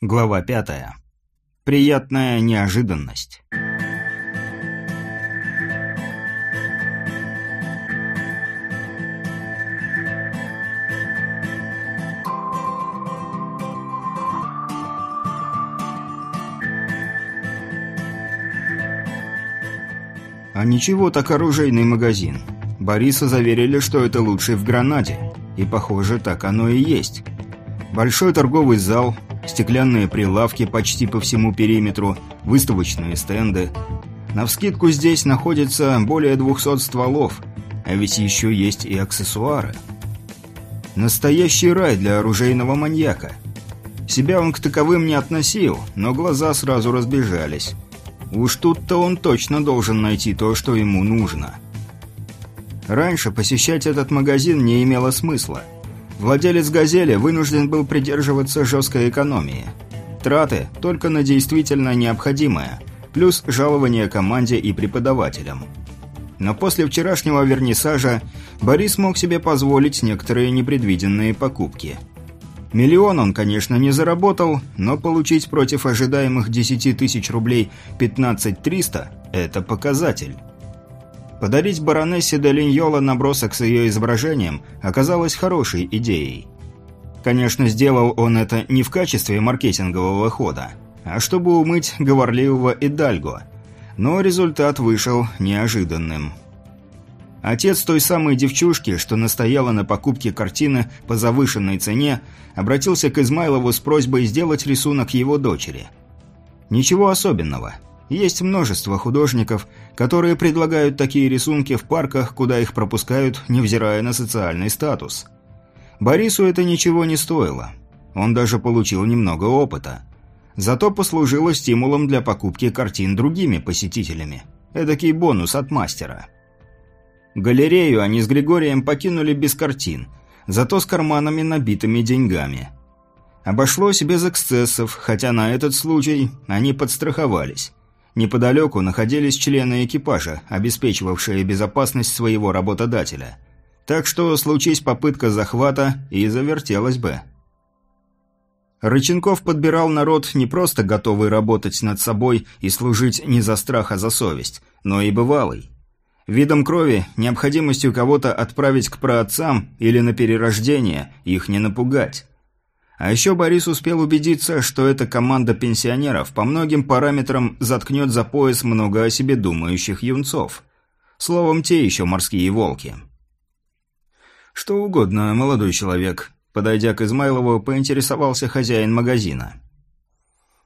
Глава пятая. Приятная неожиданность. А ничего так оружейный магазин. Бориса заверили, что это лучший в Гранаде. И похоже, так оно и есть. Большой торговый зал, стеклянные прилавки почти по всему периметру, выставочные стенды. Навскидку здесь находится более 200 стволов, а ведь еще есть и аксессуары. Настоящий рай для оружейного маньяка. Себя он к таковым не относил, но глаза сразу разбежались. Уж тут-то он точно должен найти то, что ему нужно. Раньше посещать этот магазин не имело смысла – Владелец «Газели» вынужден был придерживаться жесткой экономии. Траты только на действительно необходимое, плюс жалование команде и преподавателям. Но после вчерашнего вернисажа Борис мог себе позволить некоторые непредвиденные покупки. Миллион он, конечно, не заработал, но получить против ожидаемых 10 тысяч рублей 15 300 – это показатель. Подарить баронессе де Линьола набросок с ее изображением оказалось хорошей идеей. Конечно, сделал он это не в качестве маркетингового хода, а чтобы умыть говорливого Идальго. Но результат вышел неожиданным. Отец той самой девчушки, что настояла на покупке картины по завышенной цене, обратился к Измайлову с просьбой сделать рисунок его дочери. Ничего особенного – есть множество художников, которые предлагают такие рисунки в парках, куда их пропускают, невзирая на социальный статус. Борису это ничего не стоило. Он даже получил немного опыта. Зато послужило стимулом для покупки картин другими посетителями. Эдакий бонус от мастера. Галерею они с Григорием покинули без картин, зато с карманами набитыми деньгами. Обошлось без эксцессов, хотя на этот случай они подстраховались. Неподалеку находились члены экипажа, обеспечивавшие безопасность своего работодателя. Так что, случись попытка захвата, и завертелась бы. Рыченков подбирал народ не просто готовый работать над собой и служить не за страх, а за совесть, но и бывалый. Видом крови, необходимостью кого-то отправить к праотцам или на перерождение, их не напугать. А еще Борис успел убедиться, что эта команда пенсионеров по многим параметрам заткнет за пояс много о себе думающих юнцов. Словом, те еще морские волки. «Что угодно, молодой человек», – подойдя к Измайлову, поинтересовался хозяин магазина.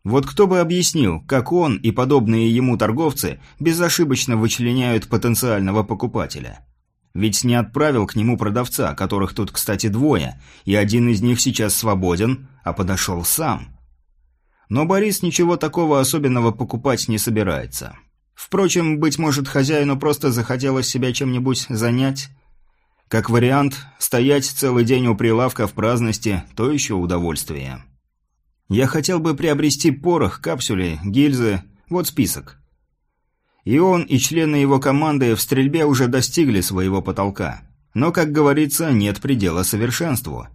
Вот кто бы объяснил, как он и подобные ему торговцы безошибочно вычленяют потенциального покупателя – ведь не отправил к нему продавца, которых тут, кстати, двое, и один из них сейчас свободен, а подошел сам. Но Борис ничего такого особенного покупать не собирается. Впрочем, быть может, хозяину просто захотелось себя чем-нибудь занять. Как вариант, стоять целый день у прилавка в праздности – то еще удовольствие. Я хотел бы приобрести порох, капсули, гильзы, вот список. И он, и члены его команды в стрельбе уже достигли своего потолка. Но, как говорится, нет предела совершенству.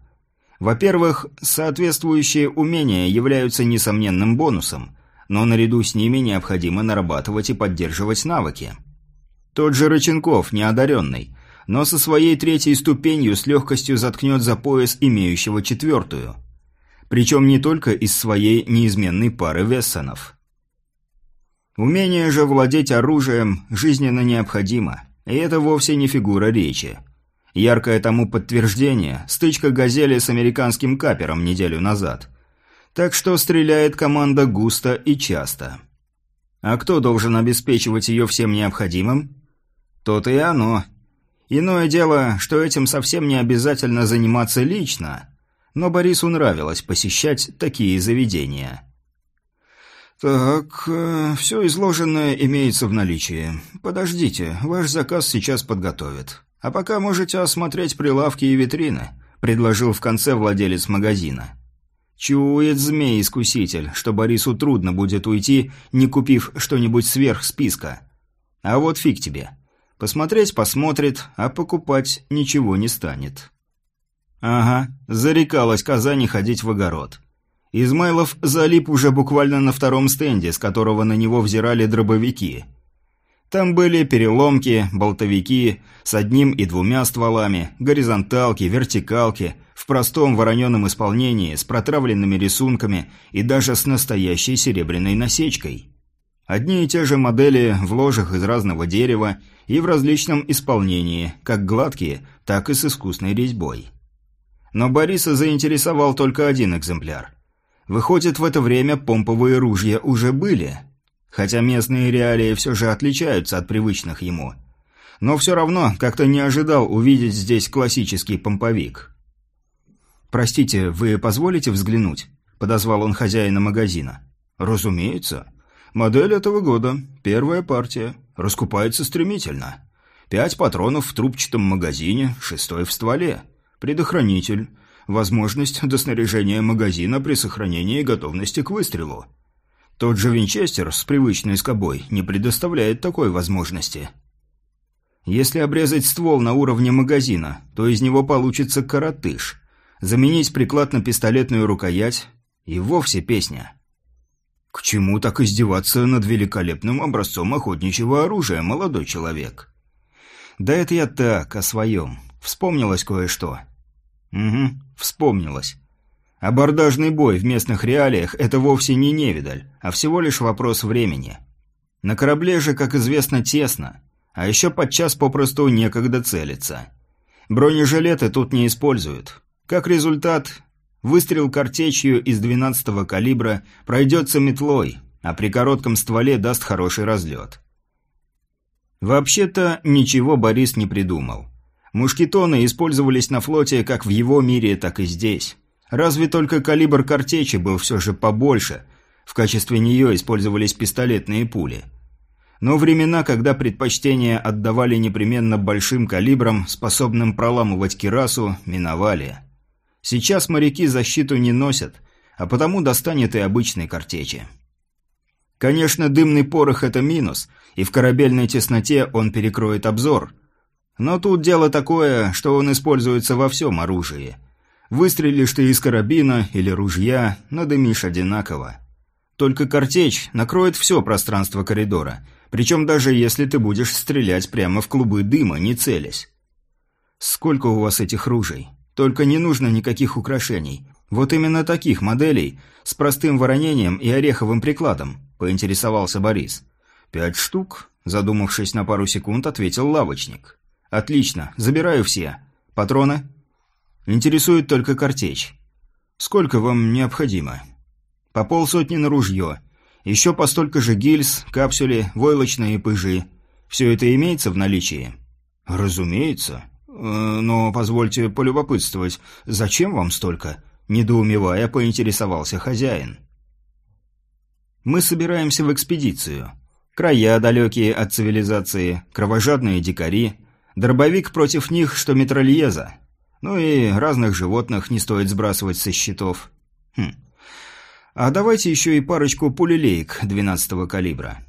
Во-первых, соответствующие умения являются несомненным бонусом, но наряду с ними необходимо нарабатывать и поддерживать навыки. Тот же Рыченков, неодаренный, но со своей третьей ступенью с легкостью заткнет за пояс имеющего четвертую. Причем не только из своей неизменной пары Вессонов. Умение же владеть оружием жизненно необходимо, и это вовсе не фигура речи. Яркое тому подтверждение – стычка «Газели» с американским капером неделю назад. Так что стреляет команда густо и часто. А кто должен обеспечивать ее всем необходимым? То-то и оно. Иное дело, что этим совсем не обязательно заниматься лично, но Борису нравилось посещать такие заведения – «Так, э, все изложенное имеется в наличии. Подождите, ваш заказ сейчас подготовят. А пока можете осмотреть прилавки и витрины», – предложил в конце владелец магазина. Чует змей-искуситель, что Борису трудно будет уйти, не купив что-нибудь сверх списка. А вот фиг тебе. Посмотреть посмотрит, а покупать ничего не станет. Ага, зарекалась Казани ходить в огород. Измайлов залип уже буквально на втором стенде, с которого на него взирали дробовики. Там были переломки, болтовики с одним и двумя стволами, горизонталки, вертикалки, в простом вороненом исполнении, с протравленными рисунками и даже с настоящей серебряной насечкой. Одни и те же модели в ложах из разного дерева и в различном исполнении, как гладкие, так и с искусной резьбой. Но Бориса заинтересовал только один экземпляр. Выходит, в это время помповые ружья уже были. Хотя местные реалии все же отличаются от привычных ему. Но все равно как-то не ожидал увидеть здесь классический помповик. «Простите, вы позволите взглянуть?» – подозвал он хозяина магазина. «Разумеется. Модель этого года. Первая партия. Раскупается стремительно. Пять патронов в трубчатом магазине, шестой в стволе. Предохранитель возможность доснаряжения магазина при сохранении готовности к выстрелу. Тот же Винчестер с привычной скобой не предоставляет такой возможности. Если обрезать ствол на уровне магазина, то из него получится коротыш. Заменить приклад на пистолетную рукоять и вовсе песня. К чему так издеваться над великолепным образцом охотничьего оружия, молодой человек? Да это я так, о своем. Вспомнилось кое-что. Угу, вспомнилось. Абордажный бой в местных реалиях – это вовсе не невидаль, а всего лишь вопрос времени. На корабле же, как известно, тесно, а еще подчас попросту некогда целиться. Бронежилеты тут не используют. Как результат, выстрел картечью из 12-го калибра пройдется метлой, а при коротком стволе даст хороший разлет. Вообще-то ничего Борис не придумал. Мушкетоны использовались на флоте как в его мире, так и здесь. Разве только калибр картечи был все же побольше. В качестве нее использовались пистолетные пули. Но времена, когда предпочтение отдавали непременно большим калибрам, способным проламывать кирасу, миновали. Сейчас моряки защиту не носят, а потому достанет и обычной картечи. Конечно, дымный порох – это минус, и в корабельной тесноте он перекроет обзор – но тут дело такое, что он используется во всем оружии. Выстрелишь ты из карабина или ружья, надымишь одинаково. Только картечь накроет все пространство коридора, причем даже если ты будешь стрелять прямо в клубы дыма, не целясь. Сколько у вас этих ружей? Только не нужно никаких украшений. Вот именно таких моделей, с простым воронением и ореховым прикладом, поинтересовался Борис. «Пять штук», задумавшись на пару секунд, ответил лавочник. «Отлично, забираю все. Патроны?» «Интересует только картечь. Сколько вам необходимо?» «По полсотни на ружье. Еще по столько же гильз, капсули, войлочные пыжи. Все это имеется в наличии?» «Разумеется. Э, но позвольте полюбопытствовать, зачем вам столько?» Недоумевая, поинтересовался хозяин. «Мы собираемся в экспедицию. Края далекие от цивилизации, кровожадные дикари, Дробовик против них, что метрольеза. Ну и разных животных не стоит сбрасывать со счетов. Хм. А давайте еще и парочку пулелеек 12-го калибра.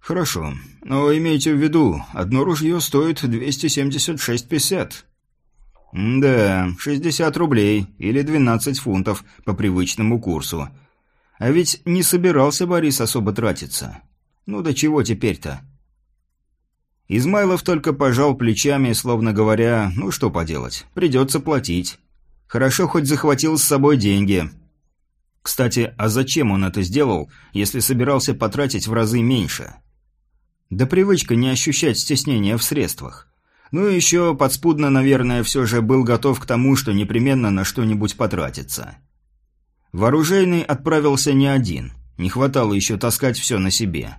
Хорошо, но имейте в виду, одно ружье стоит 276,50. Да, 60 рублей или 12 фунтов по привычному курсу. А ведь не собирался Борис особо тратиться. Ну да чего теперь-то? Измайлов только пожал плечами, словно говоря, ну что поделать, придется платить. Хорошо хоть захватил с собой деньги. Кстати, а зачем он это сделал, если собирался потратить в разы меньше? Да привычка не ощущать стеснения в средствах. Ну и еще подспудно, наверное, все же был готов к тому, что непременно на что-нибудь потратится. Вооружейный отправился не один. Не хватало еще таскать все на себе.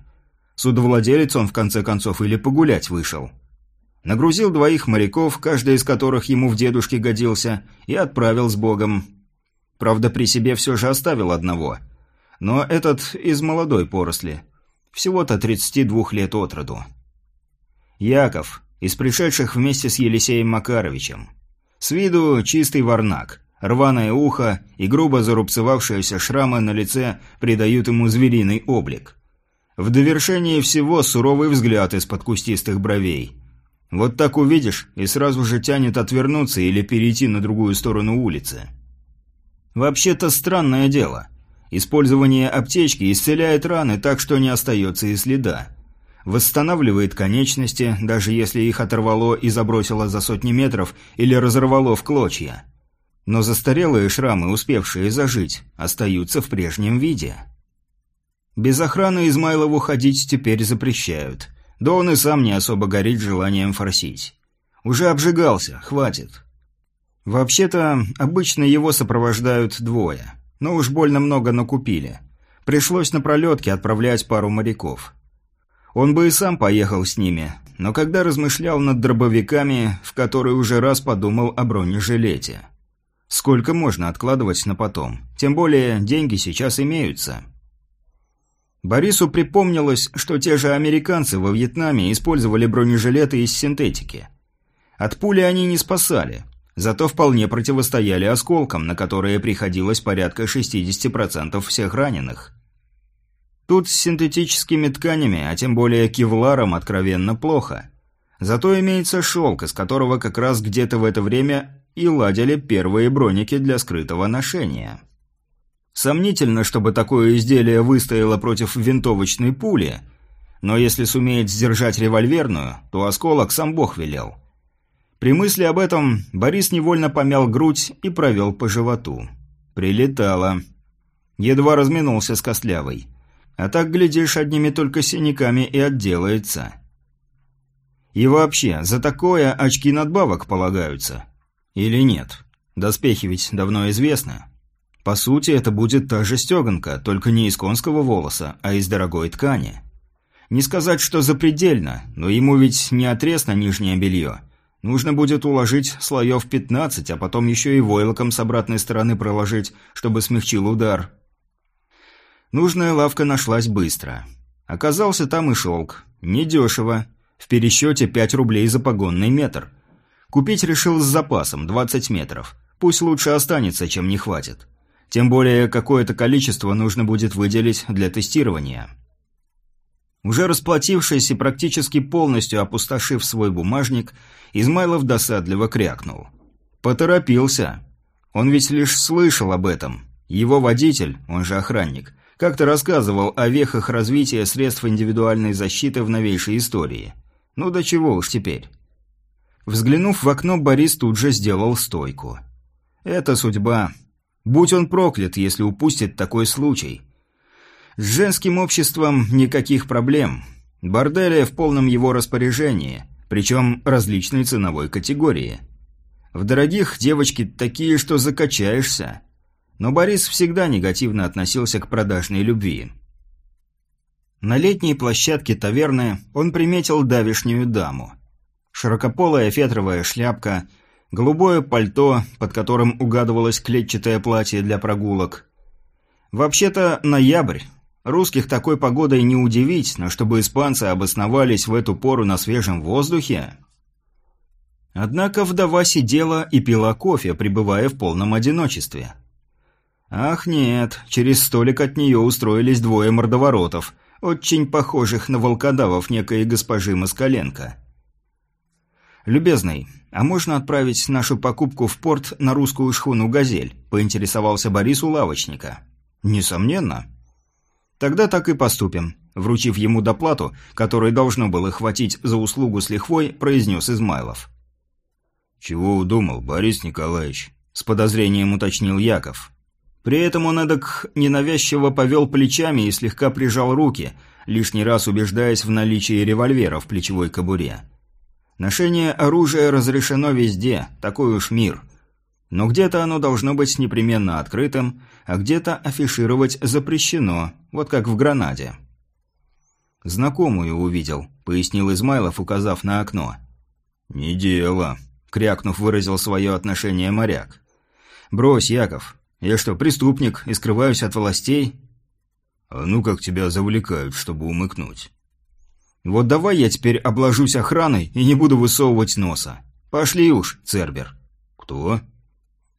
Судовладелец он, в конце концов, или погулять вышел. Нагрузил двоих моряков, каждый из которых ему в дедушке годился, и отправил с Богом. Правда, при себе все же оставил одного. Но этот из молодой поросли. Всего-то 32 лет от роду. Яков, из пришедших вместе с Елисеем Макаровичем. С виду чистый варнак. Рваное ухо и грубо зарубцевавшиеся шрамы на лице придают ему звериный облик. В довершение всего суровый взгляд из-под кустистых бровей. Вот так увидишь, и сразу же тянет отвернуться или перейти на другую сторону улицы. Вообще-то странное дело. Использование аптечки исцеляет раны так, что не остается и следа. Восстанавливает конечности, даже если их оторвало и забросило за сотни метров или разорвало в клочья. Но застарелые шрамы, успевшие зажить, остаются в прежнем виде. Без охраны Измайлову ходить теперь запрещают. Да он и сам не особо горит желанием форсить. Уже обжигался, хватит. Вообще-то, обычно его сопровождают двое. Но уж больно много накупили. Пришлось на пролетке отправлять пару моряков. Он бы и сам поехал с ними, но когда размышлял над дробовиками, в который уже раз подумал о бронежилете. Сколько можно откладывать на потом? Тем более, деньги сейчас имеются. Борису припомнилось, что те же американцы во Вьетнаме использовали бронежилеты из синтетики. От пули они не спасали, зато вполне противостояли осколкам, на которые приходилось порядка 60% всех раненых. Тут с синтетическими тканями, а тем более кевларом, откровенно плохо. Зато имеется шелк, из которого как раз где-то в это время и ладили первые броники для скрытого ношения. Сомнительно, чтобы такое изделие выстояло против винтовочной пули, но если сумеет сдержать револьверную, то осколок сам Бог велел. При мысли об этом Борис невольно помял грудь и провел по животу. Прилетало. Едва разминулся с Костлявой. А так, глядишь, одними только синяками и отделается. И вообще, за такое очки надбавок полагаются. Или нет? Доспехи ведь давно известны. По сути, это будет та же стеганка, только не из конского волоса, а из дорогой ткани. Не сказать, что запредельно, но ему ведь не отрез на нижнее белье. Нужно будет уложить слоев 15, а потом еще и войлоком с обратной стороны проложить, чтобы смягчил удар. Нужная лавка нашлась быстро. Оказался там и шелк. Недешево. В пересчете 5 рублей за погонный метр. Купить решил с запасом, 20 метров. Пусть лучше останется, чем не хватит. Тем более, какое-то количество нужно будет выделить для тестирования. Уже расплатившись и практически полностью опустошив свой бумажник, Измайлов досадливо крякнул. Поторопился. Он ведь лишь слышал об этом. Его водитель, он же охранник, как-то рассказывал о вехах развития средств индивидуальной защиты в новейшей истории. Ну до чего уж теперь. Взглянув в окно, Борис тут же сделал стойку. Это судьба. Будь он проклят, если упустит такой случай. С женским обществом никаких проблем. Бордели в полном его распоряжении, причем различной ценовой категории. В дорогих девочки такие, что закачаешься. Но Борис всегда негативно относился к продажной любви. На летней площадке таверны он приметил давишнюю даму. Широкополая фетровая шляпка – голубое пальто, под которым угадывалось клетчатое платье для прогулок. Вообще-то ноябрь. Русских такой погодой не удивить, но чтобы испанцы обосновались в эту пору на свежем воздухе... Однако вдова сидела и пила кофе, пребывая в полном одиночестве. Ах нет, через столик от нее устроились двое мордоворотов, очень похожих на волкодавов некой госпожи Москаленко. «Любезный, а можно отправить нашу покупку в порт на русскую шхуну «Газель»?» – поинтересовался Борис у лавочника. «Несомненно». «Тогда так и поступим», – вручив ему доплату, которой должно было хватить за услугу с лихвой, произнес Измайлов. «Чего удумал, Борис Николаевич?» – с подозрением уточнил Яков. При этом он эдак ненавязчиво повел плечами и слегка прижал руки, лишний раз убеждаясь в наличии револьвера в плечевой кобуре. Ношение оружия разрешено везде, такой уж мир. Но где-то оно должно быть непременно открытым, а где-то афишировать запрещено, вот как в Гранаде. «Знакомую увидел», — пояснил Измайлов, указав на окно. «Не дело», — крякнув, выразил свое отношение моряк. «Брось, Яков. Я что, преступник и скрываюсь от властей?» «А ну как тебя завлекают, чтобы умыкнуть?» Вот давай я теперь обложусь охраной и не буду высовывать носа. Пошли уж, Цербер. Кто?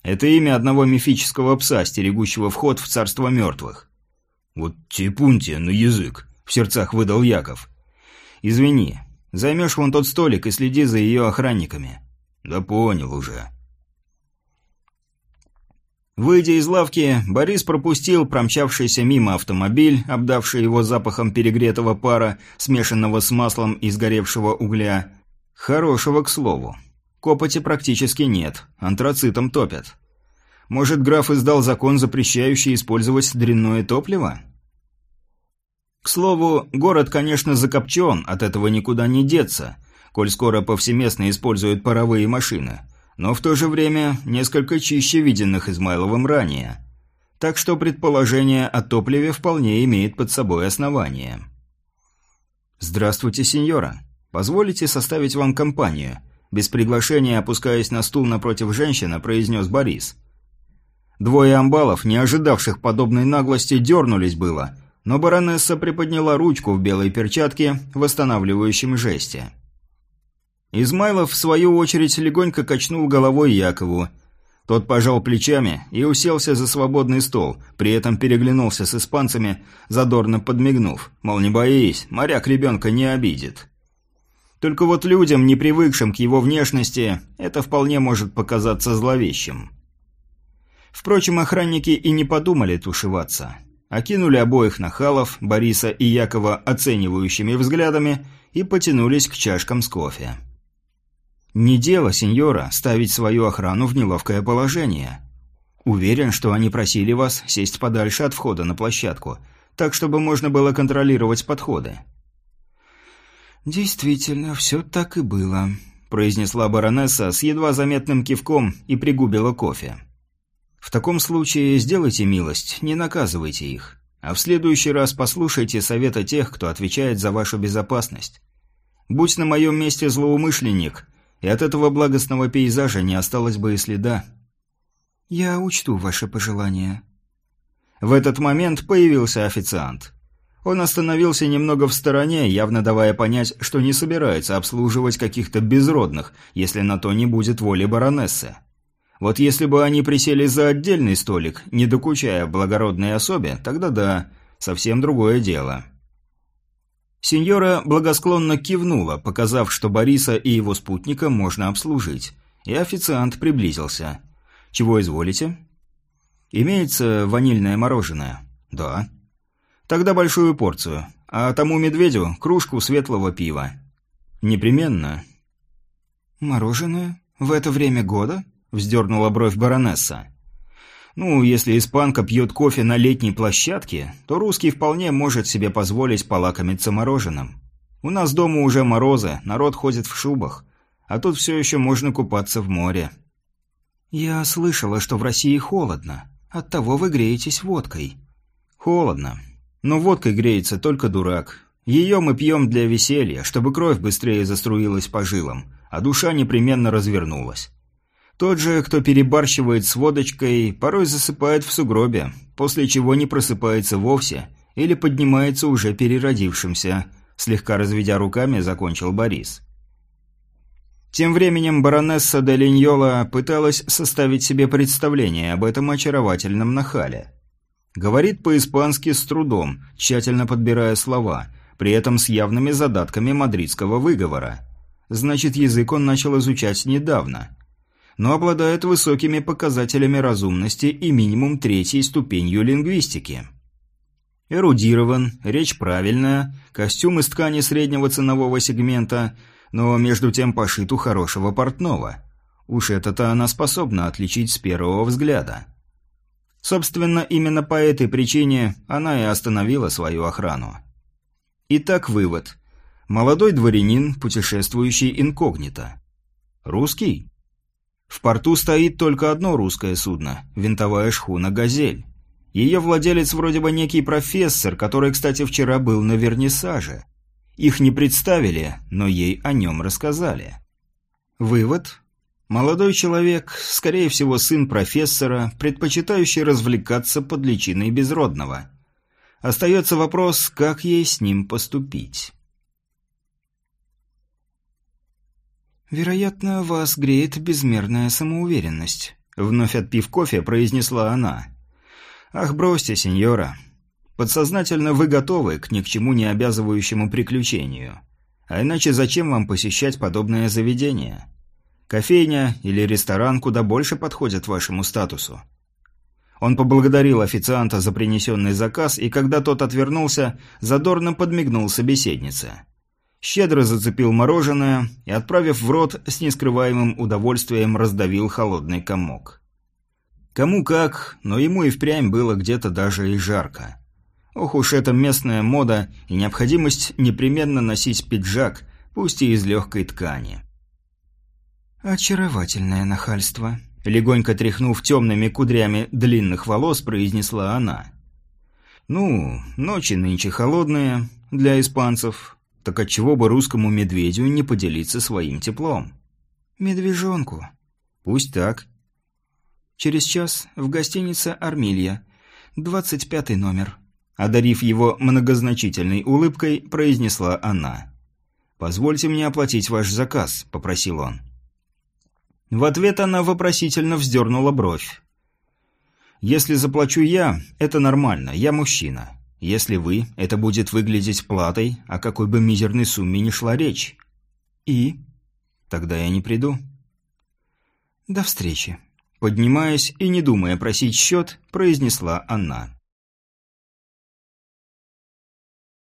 Это имя одного мифического пса, стерегущего вход в царство мертвых. Вот типунтия на язык, в сердцах выдал Яков. Извини, займешь вон тот столик и следи за ее охранниками. Да понял уже. Выйдя из лавки, Борис пропустил промчавшийся мимо автомобиль, обдавший его запахом перегретого пара, смешанного с маслом и сгоревшего угля. Хорошего, к слову. Копоти практически нет, антрацитом топят. Может, граф издал закон, запрещающий использовать дрянное топливо? К слову, город, конечно, закопчен, от этого никуда не деться, коль скоро повсеместно используют паровые машины – но в то же время несколько чище виденных Измайловым ранее. Так что предположение о топливе вполне имеет под собой основание. «Здравствуйте, сеньора. Позволите составить вам компанию?» Без приглашения, опускаясь на стул напротив женщины, произнес Борис. Двое амбалов, не ожидавших подобной наглости, дернулись было, но баронесса приподняла ручку в белой перчатке в восстанавливающем жесте. Измайлов, в свою очередь, легонько качнул головой Якову. Тот пожал плечами и уселся за свободный стол, при этом переглянулся с испанцами, задорно подмигнув, мол, не боись, моряк ребенка не обидит. Только вот людям, не привыкшим к его внешности, это вполне может показаться зловещим. Впрочем, охранники и не подумали тушеваться. Окинули обоих нахалов, Бориса и Якова, оценивающими взглядами и потянулись к чашкам с кофе. Не дело, сеньора, ставить свою охрану в неловкое положение. Уверен, что они просили вас сесть подальше от входа на площадку, так чтобы можно было контролировать подходы. Действительно, все так и было, произнесла баронесса с едва заметным кивком и пригубила кофе. В таком случае сделайте милость, не наказывайте их, а в следующий раз послушайте совета тех, кто отвечает за вашу безопасность. Будь на моем месте злоумышленник, и от этого благостного пейзажа не осталось бы и следа. «Я учту ваше пожелание». В этот момент появился официант. Он остановился немного в стороне, явно давая понять, что не собирается обслуживать каких-то безродных, если на то не будет воли баронессы. Вот если бы они присели за отдельный столик, не докучая благородной особе, тогда да, совсем другое дело. Сеньора благосклонно кивнула, показав, что Бориса и его спутника можно обслужить, и официант приблизился. «Чего изволите?» «Имеется ванильное мороженое?» «Да». «Тогда большую порцию, а тому медведю кружку светлого пива». «Непременно». «Мороженое? В это время года?» – вздернула бровь баронесса. Ну, если испанка пьет кофе на летней площадке, то русский вполне может себе позволить полакомиться мороженым. У нас дома уже морозы, народ ходит в шубах, а тут все еще можно купаться в море. Я слышала, что в России холодно. Оттого вы греетесь водкой. Холодно. Но водкой греется только дурак. Ее мы пьем для веселья, чтобы кровь быстрее заструилась по жилам, а душа непременно развернулась. Тот же, кто перебарщивает с водочкой, порой засыпает в сугробе, после чего не просыпается вовсе или поднимается уже переродившимся, слегка разведя руками, закончил Борис. Тем временем баронесса де Линьола пыталась составить себе представление об этом очаровательном нахале. Говорит по-испански с трудом, тщательно подбирая слова, при этом с явными задатками мадридского выговора. Значит, язык он начал изучать недавно – но обладает высокими показателями разумности и минимум третьей ступенью лингвистики. Эрудирован, речь правильная, костюм из ткани среднего ценового сегмента, но между тем пошит у хорошего портного. Уж это-то она способна отличить с первого взгляда. Собственно, именно по этой причине она и остановила свою охрану. Итак, вывод. Молодой дворянин, путешествующий инкогнито. Русский? В порту стоит только одно русское судно – винтовая шхуна «Газель». Ее владелец вроде бы некий профессор, который, кстати, вчера был на вернисаже. Их не представили, но ей о нем рассказали. Вывод. Молодой человек, скорее всего, сын профессора, предпочитающий развлекаться под личиной безродного. Остается вопрос, как ей с ним поступить. «Вероятно, вас греет безмерная самоуверенность», — вновь отпив кофе, произнесла она. «Ах, бросьте, сеньора. Подсознательно вы готовы к ни к чему не обязывающему приключению. А иначе зачем вам посещать подобное заведение? Кофейня или ресторан куда больше подходят вашему статусу». Он поблагодарил официанта за принесенный заказ, и когда тот отвернулся, задорно подмигнул собеседнице. Щедро зацепил мороженое и, отправив в рот, с нескрываемым удовольствием раздавил холодный комок. Кому как, но ему и впрямь было где-то даже и жарко. Ох уж эта местная мода и необходимость непременно носить пиджак, пусть и из легкой ткани. «Очаровательное нахальство», — легонько тряхнув темными кудрями длинных волос, произнесла она. «Ну, ночи нынче холодные для испанцев, так отчего бы русскому медведю не поделиться своим теплом?» «Медвежонку». «Пусть так». «Через час в гостинице «Армилья», двадцать пятый номер». Одарив его многозначительной улыбкой, произнесла она. «Позвольте мне оплатить ваш заказ», — попросил он. В ответ она вопросительно вздернула бровь. «Если заплачу я, это нормально, я мужчина. Если вы, это будет выглядеть платой, о какой бы мизерной сумме ни шла речь. И? Тогда я не приду». «До встречи». Поднимаясь и не думая просить счет, произнесла она.